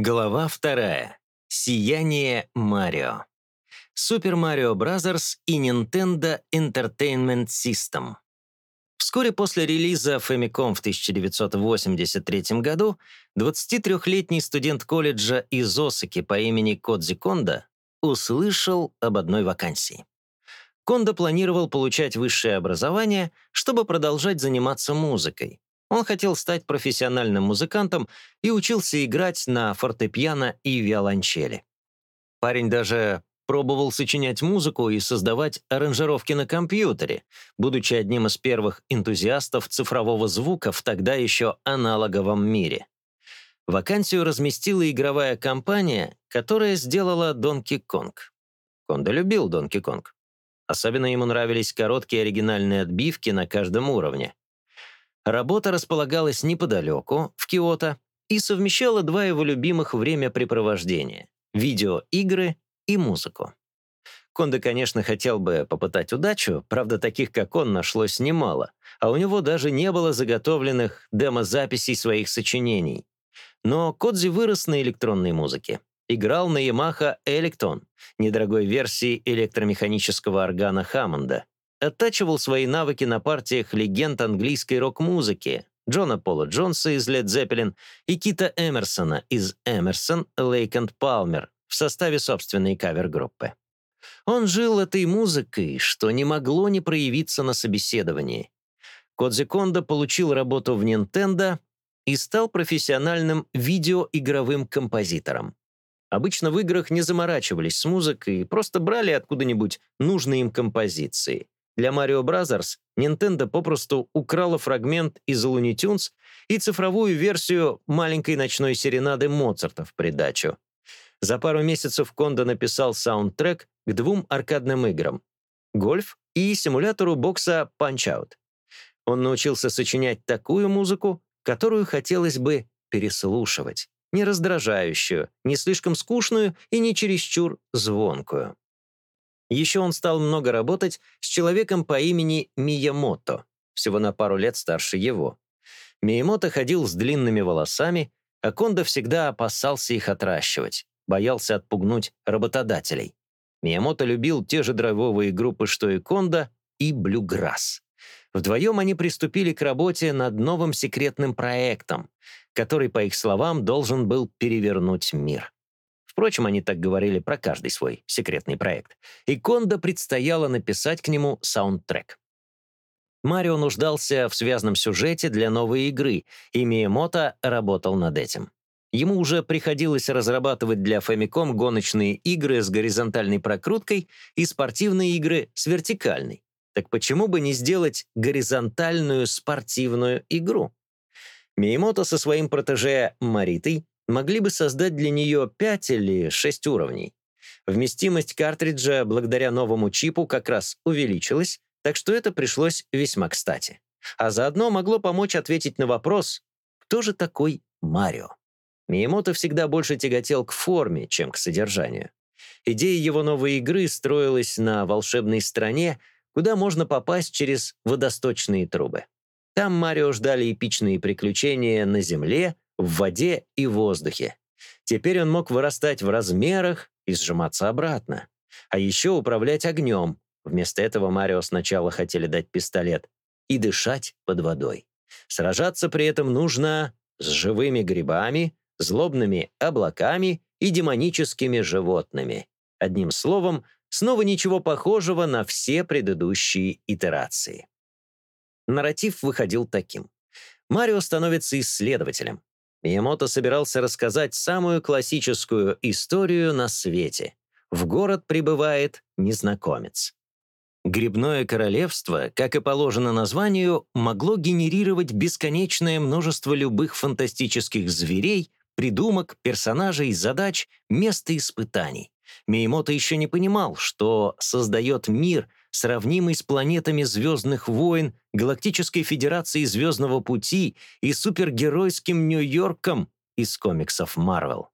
Глава вторая. Сияние Марио. Super Mario Bros. и Nintendo Entertainment System. Вскоре после релиза Famicom в 1983 году 23-летний студент колледжа из Осаки по имени Кодзи Кондо услышал об одной вакансии. Кондо планировал получать высшее образование, чтобы продолжать заниматься музыкой. Он хотел стать профессиональным музыкантом и учился играть на фортепиано и виолончели. Парень даже пробовал сочинять музыку и создавать аранжировки на компьютере, будучи одним из первых энтузиастов цифрового звука в тогда еще аналоговом мире. Вакансию разместила игровая компания, которая сделала Donkey Kong. Кондо любил Donkey Kong. Особенно ему нравились короткие оригинальные отбивки на каждом уровне. Работа располагалась неподалеку, в Киото, и совмещала два его любимых времяпрепровождения — видеоигры и музыку. Кондо, конечно, хотел бы попытать удачу, правда, таких, как он, нашлось немало, а у него даже не было заготовленных демозаписей своих сочинений. Но Кодзи вырос на электронной музыке. Играл на Yamaha Electon, недорогой версии электромеханического органа Хаммонда, оттачивал свои навыки на партиях легенд английской рок-музыки Джона Пола Джонса из Led Zeppelin и Кита Эмерсона из Эмерсон, Лейк энд Палмер в составе собственной кавер-группы. Он жил этой музыкой, что не могло не проявиться на собеседовании. Кодзи Кондо получил работу в Nintendo и стал профессиональным видеоигровым композитором. Обычно в играх не заморачивались с музыкой, просто брали откуда-нибудь нужные им композиции. Для Mario Bros. Nintendo попросту украла фрагмент из Looney Tunes и цифровую версию маленькой ночной серенады Моцарта в придачу. За пару месяцев Кондо написал саундтрек к двум аркадным играм — «Гольф» и симулятору бокса «Punch-Out». Он научился сочинять такую музыку, которую хотелось бы переслушивать, не раздражающую, не слишком скучную и не чересчур звонкую. Еще он стал много работать с человеком по имени Миямото, всего на пару лет старше его. Миямото ходил с длинными волосами, а Кондо всегда опасался их отращивать, боялся отпугнуть работодателей. Миямото любил те же драйвовые группы, что и Кондо, и блюграсс. Вдвоем они приступили к работе над новым секретным проектом, который, по их словам, должен был перевернуть мир. Впрочем, они так говорили про каждый свой секретный проект. И Кондо предстояло написать к нему саундтрек. Марио нуждался в связанном сюжете для новой игры, и Миемото работал над этим. Ему уже приходилось разрабатывать для Famicom гоночные игры с горизонтальной прокруткой и спортивные игры с вертикальной. Так почему бы не сделать горизонтальную спортивную игру? Миемото со своим протеже Маритой могли бы создать для нее 5 или 6 уровней. Вместимость картриджа благодаря новому чипу как раз увеличилась, так что это пришлось весьма кстати. А заодно могло помочь ответить на вопрос, кто же такой Марио? Миемото всегда больше тяготел к форме, чем к содержанию. Идея его новой игры строилась на волшебной стране, куда можно попасть через водосточные трубы. Там Марио ждали эпичные приключения на Земле, в воде и воздухе. Теперь он мог вырастать в размерах и сжиматься обратно. А еще управлять огнем. Вместо этого Марио сначала хотели дать пистолет. И дышать под водой. Сражаться при этом нужно с живыми грибами, злобными облаками и демоническими животными. Одним словом, снова ничего похожего на все предыдущие итерации. Нарратив выходил таким. Марио становится исследователем, Миямото собирался рассказать самую классическую историю на свете. В город прибывает незнакомец. Грибное королевство, как и положено названию, могло генерировать бесконечное множество любых фантастических зверей, придумок, персонажей, задач, мест и испытаний. Миямото еще не понимал, что создает мир, сравнимый с планетами «Звездных войн», Галактической Федерации Звездного Пути и супергеройским Нью-Йорком из комиксов Марвел.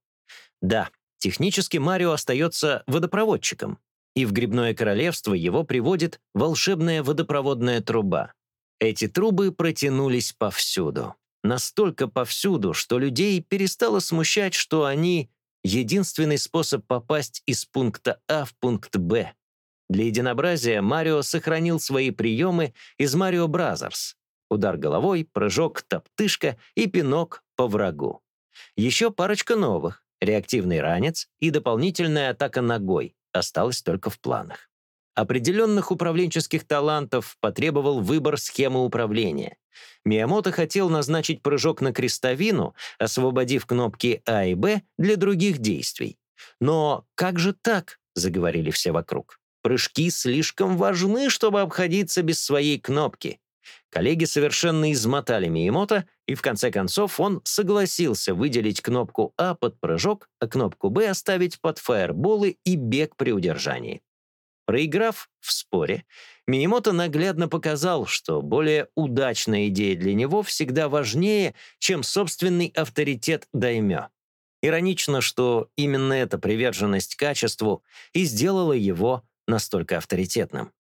Да, технически Марио остается водопроводчиком, и в Грибное Королевство его приводит волшебная водопроводная труба. Эти трубы протянулись повсюду. настолько повсюду, что людей перестало смущать, что они — единственный способ попасть из пункта А в пункт Б. Для единообразия Марио сохранил свои приемы из Mario Brothers. Удар головой, прыжок, топтышка и пинок по врагу. Еще парочка новых — реактивный ранец и дополнительная атака ногой — осталось только в планах. Определенных управленческих талантов потребовал выбор схемы управления. Миямото хотел назначить прыжок на крестовину, освободив кнопки А и Б для других действий. «Но как же так?» — заговорили все вокруг. «Прыжки слишком важны, чтобы обходиться без своей кнопки». Коллеги совершенно измотали Миямото, и в конце концов он согласился выделить кнопку А под прыжок, а кнопку Б оставить под фаерболы и бег при удержании. Проиграв в споре, Минимото наглядно показал, что более удачная идея для него всегда важнее, чем собственный авторитет даймё. Иронично, что именно эта приверженность качеству и сделала его настолько авторитетным.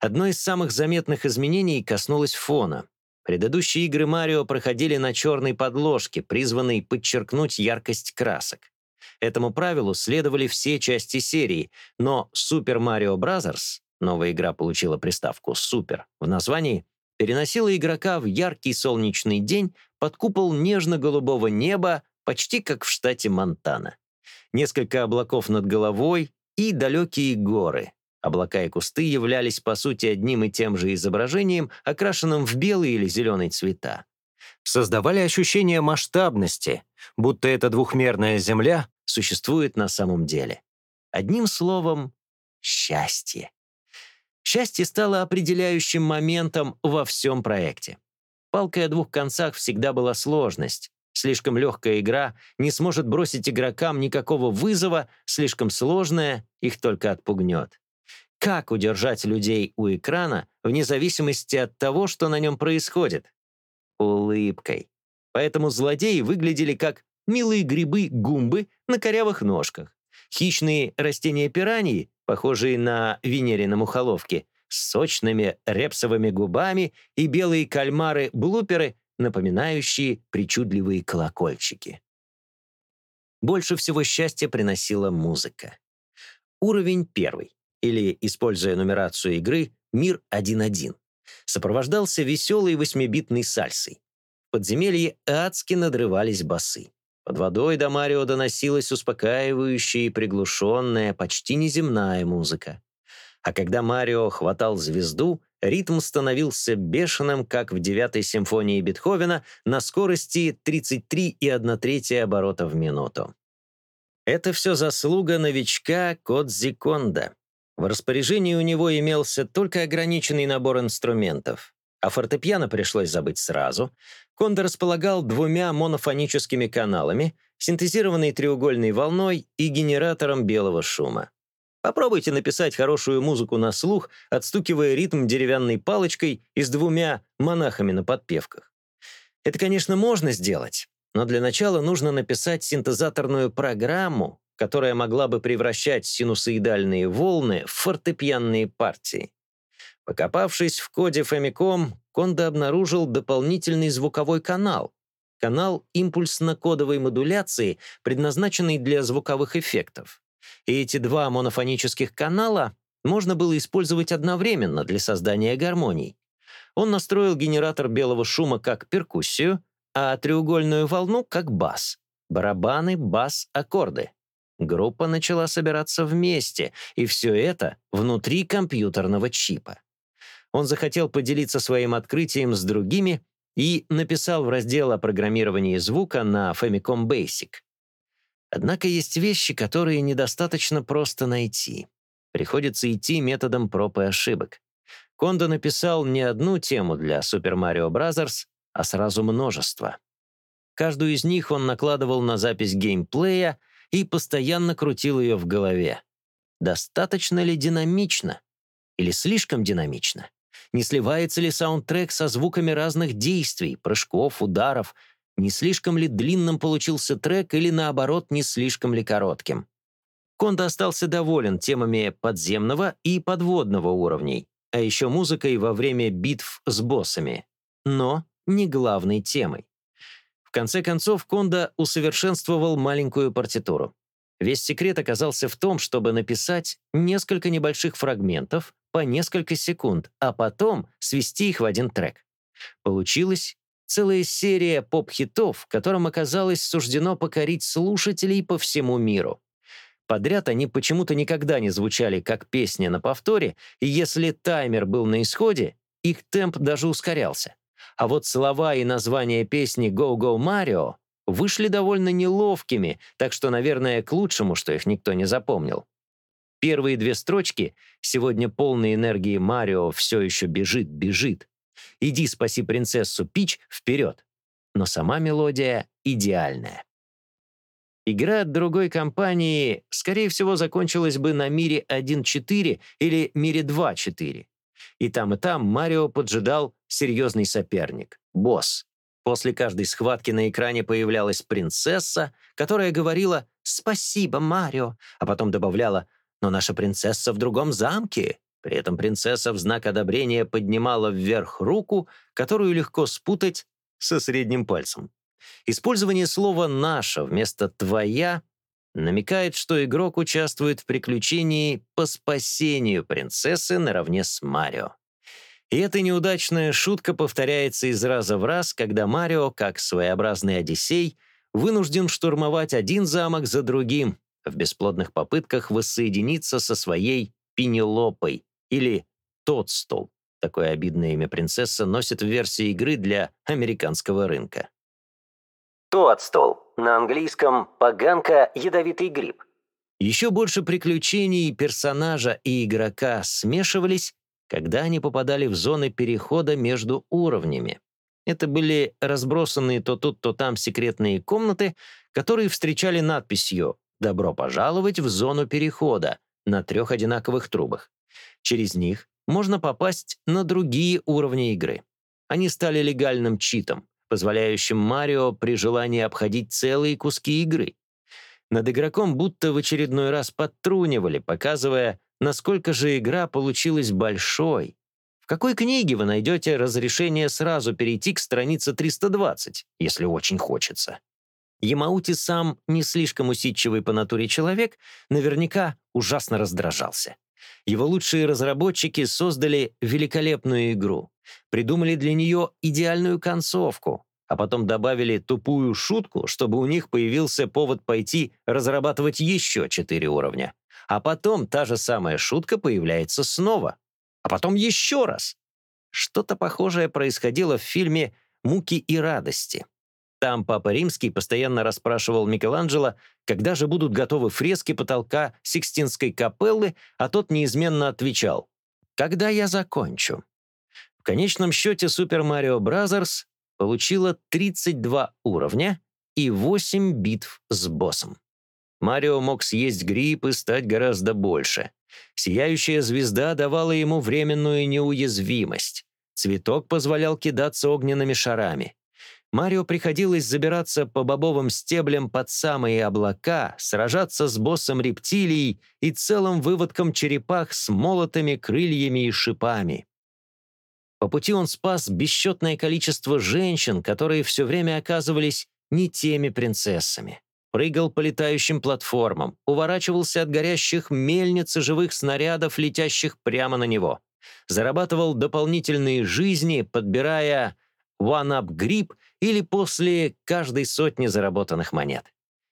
Одно из самых заметных изменений коснулось фона. Предыдущие игры Марио проходили на черной подложке, призванной подчеркнуть яркость красок. Этому правилу следовали все части серии, но Super Mario Bros., новая игра получила приставку «Супер» в названии, переносила игрока в яркий солнечный день под купол нежно-голубого неба, почти как в штате Монтана. Несколько облаков над головой и далекие горы. Облака и кусты являлись, по сути, одним и тем же изображением, окрашенным в белый или зеленый цвета. Создавали ощущение масштабности, будто эта двухмерная Земля существует на самом деле. Одним словом, счастье. Счастье стало определяющим моментом во всем проекте. Палкой о двух концах всегда была сложность. Слишком легкая игра не сможет бросить игрокам никакого вызова, слишком сложная их только отпугнет. Как удержать людей у экрана вне зависимости от того, что на нем происходит? Улыбкой. Поэтому злодеи выглядели как милые грибы-гумбы на корявых ножках, хищные растения-пираньи, похожие на венерины мухоловки, с сочными репсовыми губами и белые кальмары-блуперы, напоминающие причудливые колокольчики. Больше всего счастья приносила музыка. Уровень первый, или, используя нумерацию игры, мир 1.1, сопровождался веселой восьмибитной сальсой. В подземелье адски надрывались басы. Под водой до Марио доносилась успокаивающая и приглушенная, почти неземная музыка. А когда Марио хватал звезду, ритм становился бешеным, как в девятой симфонии Бетховена, на скорости 33,1 третья оборота в минуту. Это все заслуга новичка Кодзи Конда. В распоряжении у него имелся только ограниченный набор инструментов. А фортепиано пришлось забыть сразу. Кондо располагал двумя монофоническими каналами, синтезированной треугольной волной и генератором белого шума. Попробуйте написать хорошую музыку на слух, отстукивая ритм деревянной палочкой и с двумя монахами на подпевках. Это, конечно, можно сделать, но для начала нужно написать синтезаторную программу, которая могла бы превращать синусоидальные волны в фортепианные партии. Покопавшись в коде Famicom, Кондо обнаружил дополнительный звуковой канал. Канал импульсно-кодовой модуляции, предназначенный для звуковых эффектов. И эти два монофонических канала можно было использовать одновременно для создания гармоний. Он настроил генератор белого шума как перкуссию, а треугольную волну как бас. Барабаны, бас, аккорды. Группа начала собираться вместе, и все это внутри компьютерного чипа он захотел поделиться своим открытием с другими и написал в раздел о программировании звука на Famicom Basic. Однако есть вещи, которые недостаточно просто найти. Приходится идти методом проб и ошибок. Кондо написал не одну тему для Super Mario Bros., а сразу множество. Каждую из них он накладывал на запись геймплея и постоянно крутил ее в голове. Достаточно ли динамично? Или слишком динамично? Не сливается ли саундтрек со звуками разных действий, прыжков, ударов? Не слишком ли длинным получился трек или, наоборот, не слишком ли коротким? Кондо остался доволен темами подземного и подводного уровней, а еще музыкой во время битв с боссами. Но не главной темой. В конце концов, Кондо усовершенствовал маленькую партитуру. Весь секрет оказался в том, чтобы написать несколько небольших фрагментов по несколько секунд, а потом свести их в один трек. Получилась целая серия поп-хитов, которым оказалось суждено покорить слушателей по всему миру. Подряд они почему-то никогда не звучали как песня на повторе, и если таймер был на исходе, их темп даже ускорялся. А вот слова и название песни «Go Go Mario» вышли довольно неловкими, так что, наверное, к лучшему, что их никто не запомнил. Первые две строчки «Сегодня полной энергии Марио все еще бежит, бежит». «Иди спаси принцессу Пич вперед». Но сама мелодия идеальная. Игра от другой компании, скорее всего, закончилась бы на мире 1.4 или мире 2.4. И там, и там Марио поджидал серьезный соперник — босс. После каждой схватки на экране появлялась принцесса, которая говорила «Спасибо, Марио», а потом добавляла «Но наша принцесса в другом замке». При этом принцесса в знак одобрения поднимала вверх руку, которую легко спутать со средним пальцем. Использование слова «наша» вместо «твоя» намекает, что игрок участвует в приключении по спасению принцессы наравне с Марио. И эта неудачная шутка повторяется из раза в раз, когда Марио, как своеобразный Одиссей, вынужден штурмовать один замок за другим в бесплодных попытках воссоединиться со своей Пенелопой или Тодстол. Такое обидное имя принцесса носит в версии игры для американского рынка. Тодстол. На английском «поганка» — ядовитый гриб. Еще больше приключений персонажа и игрока смешивались, когда они попадали в зоны перехода между уровнями. Это были разбросанные то тут, то там секретные комнаты, которые встречали надписью «Добро пожаловать в зону перехода» на трех одинаковых трубах. Через них можно попасть на другие уровни игры. Они стали легальным читом, позволяющим Марио при желании обходить целые куски игры. Над игроком будто в очередной раз подтрунивали, показывая, насколько же игра получилась большой. В какой книге вы найдете разрешение сразу перейти к странице 320, если очень хочется? Ямаути сам, не слишком усидчивый по натуре человек, наверняка ужасно раздражался. Его лучшие разработчики создали великолепную игру, придумали для нее идеальную концовку, а потом добавили тупую шутку, чтобы у них появился повод пойти разрабатывать еще четыре уровня. А потом та же самая шутка появляется снова. А потом еще раз. Что-то похожее происходило в фильме «Муки и радости». Там Папа Римский постоянно расспрашивал Микеланджело, когда же будут готовы фрески потолка Сикстинской капеллы, а тот неизменно отвечал «Когда я закончу?». В конечном счете Super Mario Bros. получила 32 уровня и 8 битв с боссом. Марио мог съесть гриб и стать гораздо больше. Сияющая звезда давала ему временную неуязвимость. Цветок позволял кидаться огненными шарами. Марио приходилось забираться по бобовым стеблям под самые облака, сражаться с боссом рептилий и целым выводком черепах с молотыми крыльями и шипами. По пути он спас бесчетное количество женщин, которые все время оказывались не теми принцессами прыгал по летающим платформам, уворачивался от горящих мельниц и живых снарядов, летящих прямо на него. Зарабатывал дополнительные жизни, подбирая one-up гриб или после каждой сотни заработанных монет.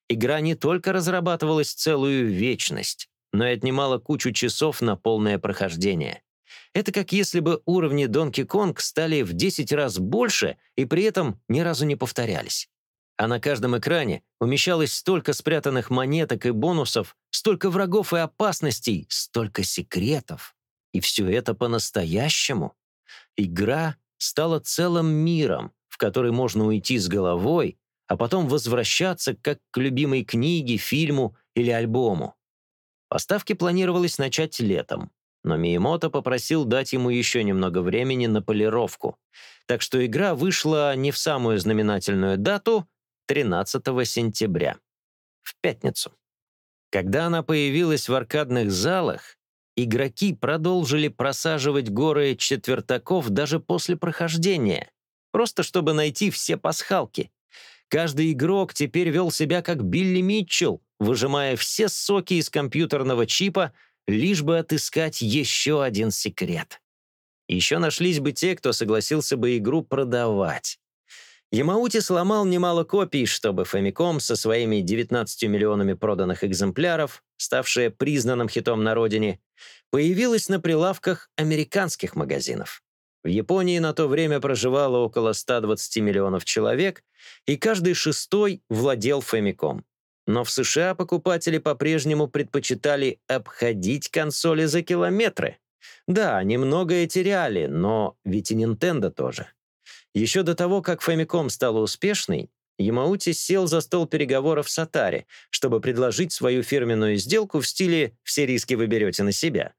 Игра не только разрабатывалась целую вечность, но и отнимала кучу часов на полное прохождение. Это как если бы уровни Donkey Kong стали в 10 раз больше и при этом ни разу не повторялись а на каждом экране умещалось столько спрятанных монеток и бонусов, столько врагов и опасностей, столько секретов. И все это по-настоящему. Игра стала целым миром, в который можно уйти с головой, а потом возвращаться как к любимой книге, фильму или альбому. Поставки планировалось начать летом, но Миемото попросил дать ему еще немного времени на полировку. Так что игра вышла не в самую знаменательную дату, 13 сентября, в пятницу. Когда она появилась в аркадных залах, игроки продолжили просаживать горы четвертаков даже после прохождения, просто чтобы найти все пасхалки. Каждый игрок теперь вел себя как Билли Митчелл, выжимая все соки из компьютерного чипа, лишь бы отыскать еще один секрет. Еще нашлись бы те, кто согласился бы игру продавать. Ямаути сломал немало копий, чтобы Famicom со своими 19 миллионами проданных экземпляров, ставшая признанным хитом на родине, появилась на прилавках американских магазинов. В Японии на то время проживало около 120 миллионов человек, и каждый шестой владел Famicom. Но в США покупатели по-прежнему предпочитали обходить консоли за километры. Да, немногое теряли, но ведь и Nintendo тоже. Еще до того, как Famicom стала успешной, Ямаути сел за стол переговоров с Atari, чтобы предложить свою фирменную сделку в стиле «все риски вы берете на себя».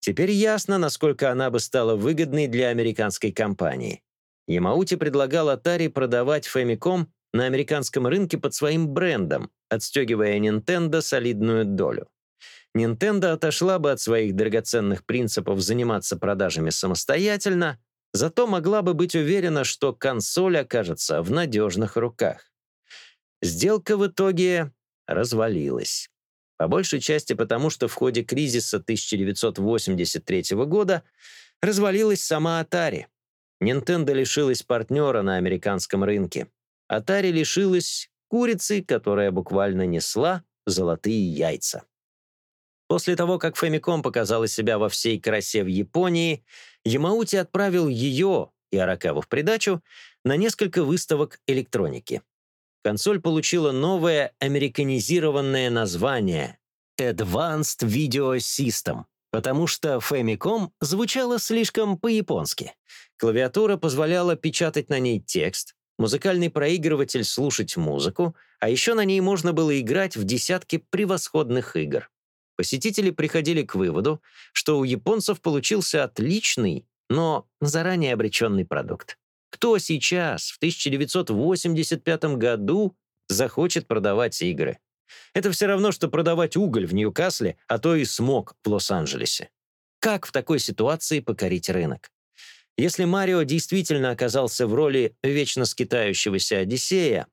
Теперь ясно, насколько она бы стала выгодной для американской компании. Ямаути предлагал Atari продавать Famicom на американском рынке под своим брендом, отстегивая Nintendo солидную долю. Nintendo отошла бы от своих драгоценных принципов заниматься продажами самостоятельно, зато могла бы быть уверена, что консоль окажется в надежных руках. Сделка в итоге развалилась. По большей части потому, что в ходе кризиса 1983 года развалилась сама Atari. Nintendo лишилась партнера на американском рынке. Atari лишилась курицы, которая буквально несла золотые яйца. После того, как Famicom показала себя во всей красе в Японии, Ямаути отправил ее и Аракаву в придачу на несколько выставок электроники. Консоль получила новое американизированное название Advanced Video System, потому что Famicom звучала слишком по-японски. Клавиатура позволяла печатать на ней текст, музыкальный проигрыватель слушать музыку, а еще на ней можно было играть в десятки превосходных игр. Посетители приходили к выводу, что у японцев получился отличный, но заранее обреченный продукт. Кто сейчас, в 1985 году, захочет продавать игры? Это все равно, что продавать уголь в Ньюкасле, а то и смог в Лос-Анджелесе. Как в такой ситуации покорить рынок? Если Марио действительно оказался в роли вечно скитающегося Одиссея,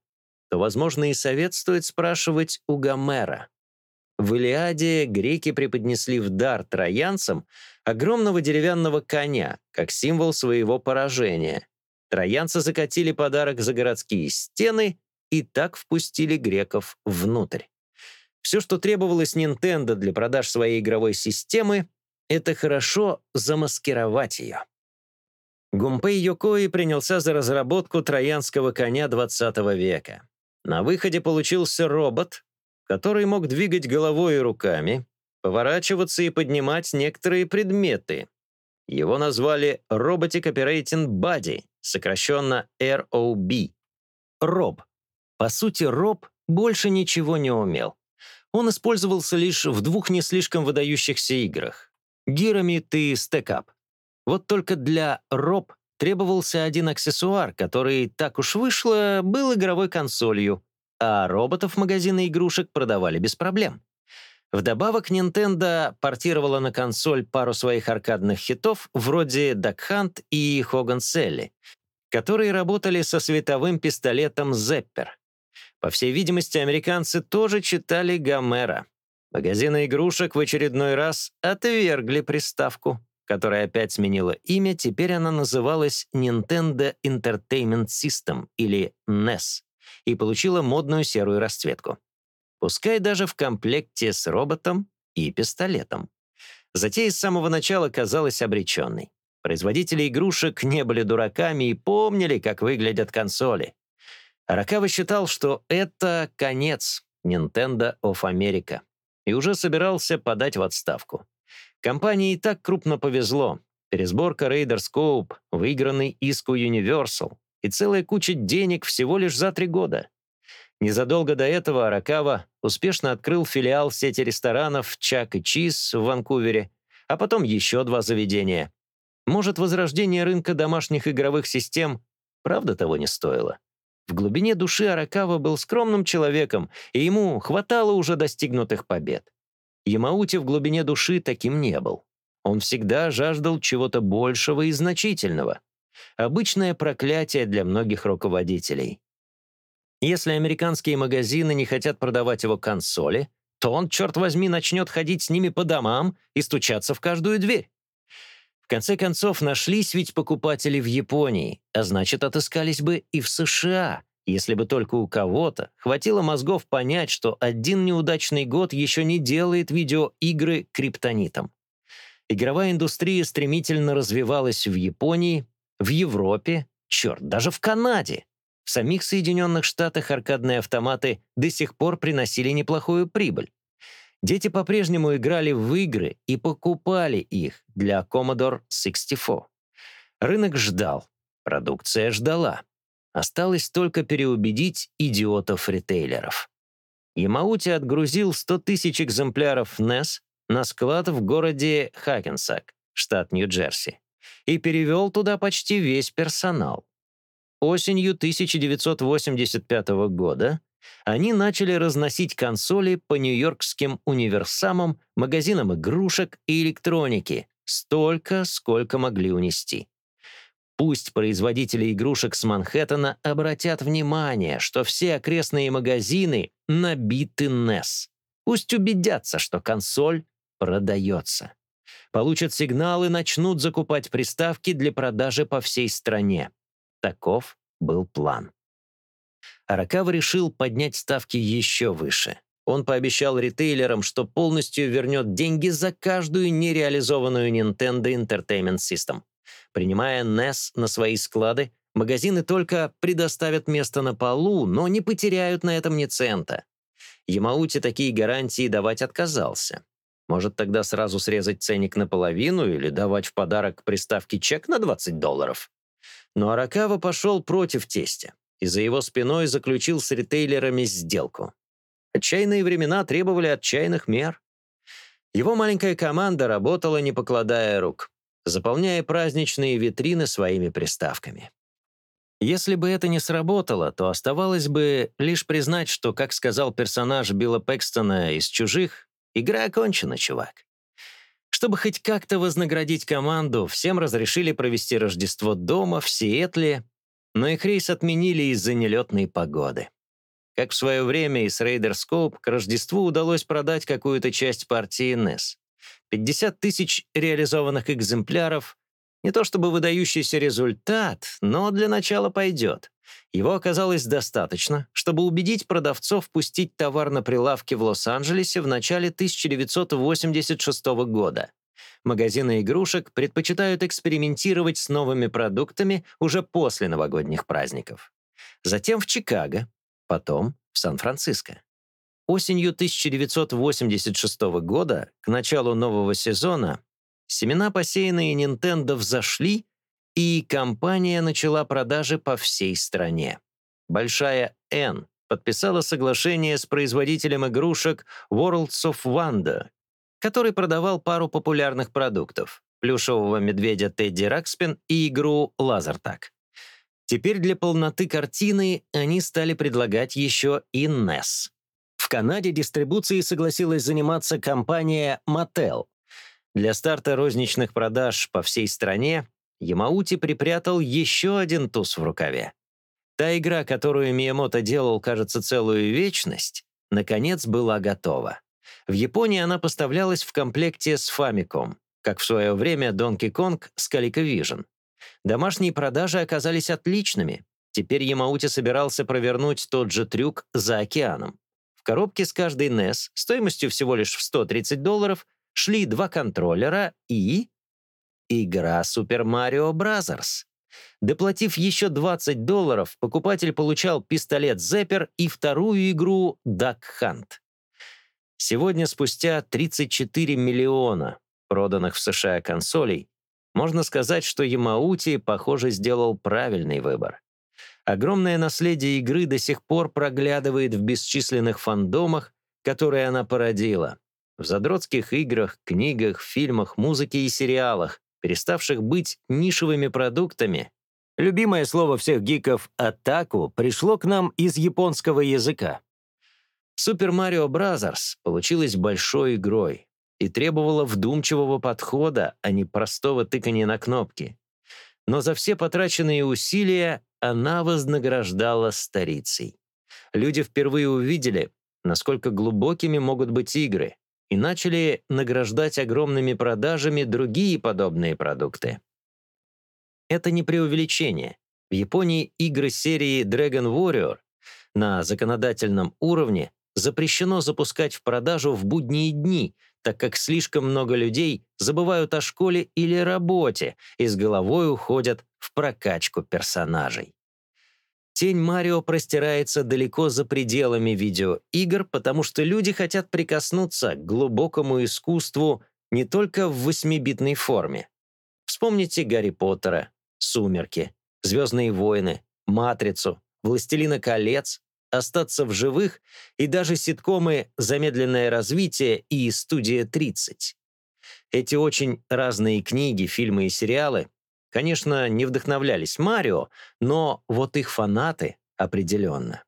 то, возможно, и совет стоит спрашивать у Гомера. В Илиаде греки преподнесли в дар троянцам огромного деревянного коня, как символ своего поражения. Троянцы закатили подарок за городские стены и так впустили греков внутрь. Все, что требовалось Nintendo для продаж своей игровой системы, это хорошо замаскировать ее. Гумпей Йокои принялся за разработку троянского коня 20 века. На выходе получился робот, который мог двигать головой и руками, поворачиваться и поднимать некоторые предметы. Его назвали Robotic Operating Body, сокращенно ROB. Роб. По сути, Роб больше ничего не умел. Он использовался лишь в двух не слишком выдающихся играх — Гирамит и Стекап. Вот только для Роб требовался один аксессуар, который, так уж вышло, был игровой консолью, а роботов магазины игрушек продавали без проблем. Вдобавок, Nintendo портировала на консоль пару своих аркадных хитов вроде Duck Hunt и Hogan Sally, которые работали со световым пистолетом Zepper. По всей видимости, американцы тоже читали Гомера. Магазины игрушек в очередной раз отвергли приставку, которая опять сменила имя, теперь она называлась Nintendo Entertainment System или NES и получила модную серую расцветку. Пускай даже в комплекте с роботом и пистолетом. Затея с самого начала казалась обреченной. Производители игрушек не были дураками и помнили, как выглядят консоли. Аракава считал, что это конец Nintendo of America и уже собирался подать в отставку. Компании и так крупно повезло. Пересборка Raider Scope, выигранный у Universal, и целая куча денег всего лишь за три года. Незадолго до этого Аракава успешно открыл филиал сети ресторанов «Чак и Чиз» в Ванкувере, а потом еще два заведения. Может, возрождение рынка домашних игровых систем правда того не стоило? В глубине души Аракава был скромным человеком, и ему хватало уже достигнутых побед. Ямаути в глубине души таким не был. Он всегда жаждал чего-то большего и значительного. Обычное проклятие для многих руководителей. Если американские магазины не хотят продавать его консоли, то он, черт возьми, начнет ходить с ними по домам и стучаться в каждую дверь. В конце концов, нашлись ведь покупатели в Японии, а значит, отыскались бы и в США, если бы только у кого-то хватило мозгов понять, что один неудачный год еще не делает видеоигры криптонитом. Игровая индустрия стремительно развивалась в Японии, в Европе, черт, даже в Канаде. В самих Соединенных Штатах аркадные автоматы до сих пор приносили неплохую прибыль. Дети по-прежнему играли в игры и покупали их для Commodore 64. Рынок ждал, продукция ждала. Осталось только переубедить идиотов-ритейлеров. Ямаути отгрузил 100 тысяч экземпляров NES на склад в городе Хакенсак, штат Нью-Джерси, и перевел туда почти весь персонал. Осенью 1985 года они начали разносить консоли по нью-йоркским универсамам, магазинам игрушек и электроники, столько, сколько могли унести. Пусть производители игрушек с Манхэттена обратят внимание, что все окрестные магазины набиты NES. Пусть убедятся, что консоль продается. Получат сигналы, начнут закупать приставки для продажи по всей стране. Таков был план. Аракава решил поднять ставки еще выше. Он пообещал ритейлерам, что полностью вернет деньги за каждую нереализованную Nintendo Entertainment System. Принимая NES на свои склады, магазины только предоставят место на полу, но не потеряют на этом ни цента. Ямаути такие гарантии давать отказался. Может, тогда сразу срезать ценник наполовину или давать в подарок приставке чек на 20 долларов? Но Аракава пошел против тестя и за его спиной заключил с ритейлерами сделку. Отчаянные времена требовали отчаянных мер. Его маленькая команда работала, не покладая рук, заполняя праздничные витрины своими приставками. Если бы это не сработало, то оставалось бы лишь признать, что, как сказал персонаж Билла Пэкстона из «Чужих», игра окончена, чувак. Чтобы хоть как-то вознаградить команду, всем разрешили провести Рождество дома в Сиэтле, но их рейс отменили из-за нелетной погоды. Как в свое время из Raider Scope к Рождеству удалось продать какую-то часть партии NES. 50 тысяч реализованных экземпляров — не то чтобы выдающийся результат, но для начала пойдет. Его оказалось достаточно, чтобы убедить продавцов пустить товар на прилавки в Лос-Анджелесе в начале 1986 года. Магазины игрушек предпочитают экспериментировать с новыми продуктами уже после новогодних праздников. Затем в Чикаго, потом в Сан-Франциско. Осенью 1986 года, к началу нового сезона, семена, посеянные Nintendo, взошли, и компания начала продажи по всей стране. Большая N подписала соглашение с производителем игрушек Worlds of Wonder, который продавал пару популярных продуктов — плюшевого медведя Тедди Ракспин и игру Лазертак. Теперь для полноты картины они стали предлагать еще и NES. В Канаде дистрибуцией согласилась заниматься компания Mattel. Для старта розничных продаж по всей стране Ямаути припрятал еще один туз в рукаве. Та игра, которую Миямото делал, кажется, целую вечность, наконец была готова. В Японии она поставлялась в комплекте с Famicom, как в свое время Donkey Kong с ColecoVision. Домашние продажи оказались отличными. Теперь Ямаути собирался провернуть тот же трюк за океаном. В коробке с каждой NES стоимостью всего лишь в 130 долларов шли два контроллера и Игра Super Mario Bros. Доплатив еще 20 долларов, покупатель получал пистолет Зеппер и вторую игру Duck Hunt. Сегодня, спустя 34 миллиона проданных в США консолей, можно сказать, что Ямаути, похоже, сделал правильный выбор. Огромное наследие игры до сих пор проглядывает в бесчисленных фандомах, которые она породила. В задротских играх, книгах, фильмах, музыке и сериалах, переставших быть нишевыми продуктами. Любимое слово всех гиков «атаку» пришло к нам из японского языка. Super Mario Bros. получилась большой игрой и требовала вдумчивого подхода, а не простого тыкания на кнопки. Но за все потраченные усилия она вознаграждала старицей. люди впервые увидели, насколько глубокими могут быть игры, и начали награждать огромными продажами другие подобные продукты. Это не преувеличение. В Японии игры серии Dragon Warrior на законодательном уровне запрещено запускать в продажу в будние дни, так как слишком много людей забывают о школе или работе и с головой уходят в прокачку персонажей. Тень Марио простирается далеко за пределами видеоигр, потому что люди хотят прикоснуться к глубокому искусству не только в восьмибитной форме. Вспомните Гарри Поттера, «Сумерки», «Звездные войны», «Матрицу», «Властелина колец», «Остаться в живых» и даже ситкомы «Замедленное развитие» и «Студия 30». Эти очень разные книги, фильмы и сериалы конечно, не вдохновлялись Марио, но вот их фанаты определенно.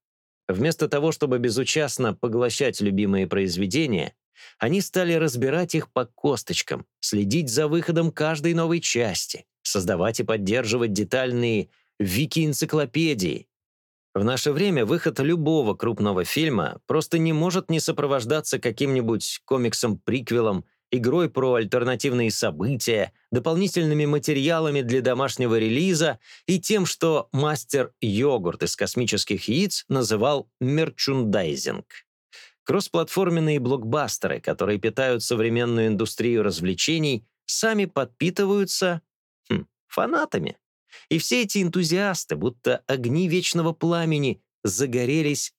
Вместо того, чтобы безучастно поглощать любимые произведения, они стали разбирать их по косточкам, следить за выходом каждой новой части, создавать и поддерживать детальные вики-энциклопедии. В наше время выход любого крупного фильма просто не может не сопровождаться каким-нибудь комиксом-приквелом игрой про альтернативные события, дополнительными материалами для домашнего релиза и тем, что мастер йогурт из космических яиц называл мерчундайзинг. Кроссплатформенные блокбастеры, которые питают современную индустрию развлечений, сами подпитываются хм, фанатами. И все эти энтузиасты, будто огни вечного пламени, загорелись